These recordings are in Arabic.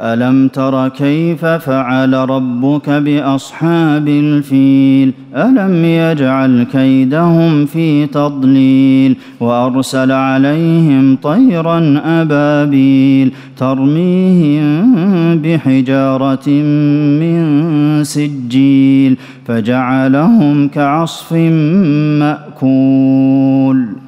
ألم تر كيف فعل ربك بأصحاب الفيل؟ ألم يجعل كيدهم في تضليل؟ وأرسل عليهم طيرا أبابيل ترميهم بحجارة من سجيل فجعلهم كعصف مأكول.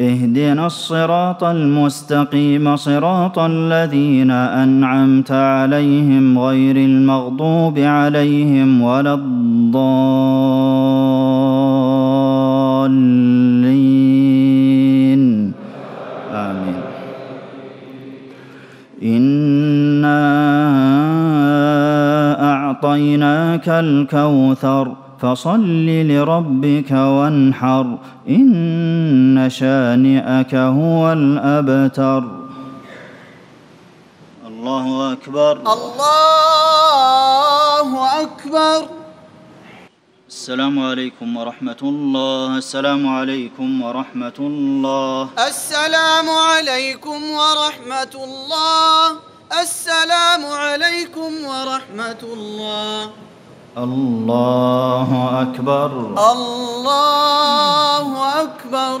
اهدنا الصراط المستقيم صراط الذين أنعمت عليهم غير المغضوب عليهم ولا الضالين. آمين. إنا أعطيناك الكوثر. فصل لربك وانحر إن شانئك هو الأبتر. الله أكبر. الله أكبر. السلام عليكم ورحمة الله. السلام عليكم ورحمة الله. السلام عليكم ورحمة الله. السلام عليكم ورحمة الله. الله أكبر. الله أكبر.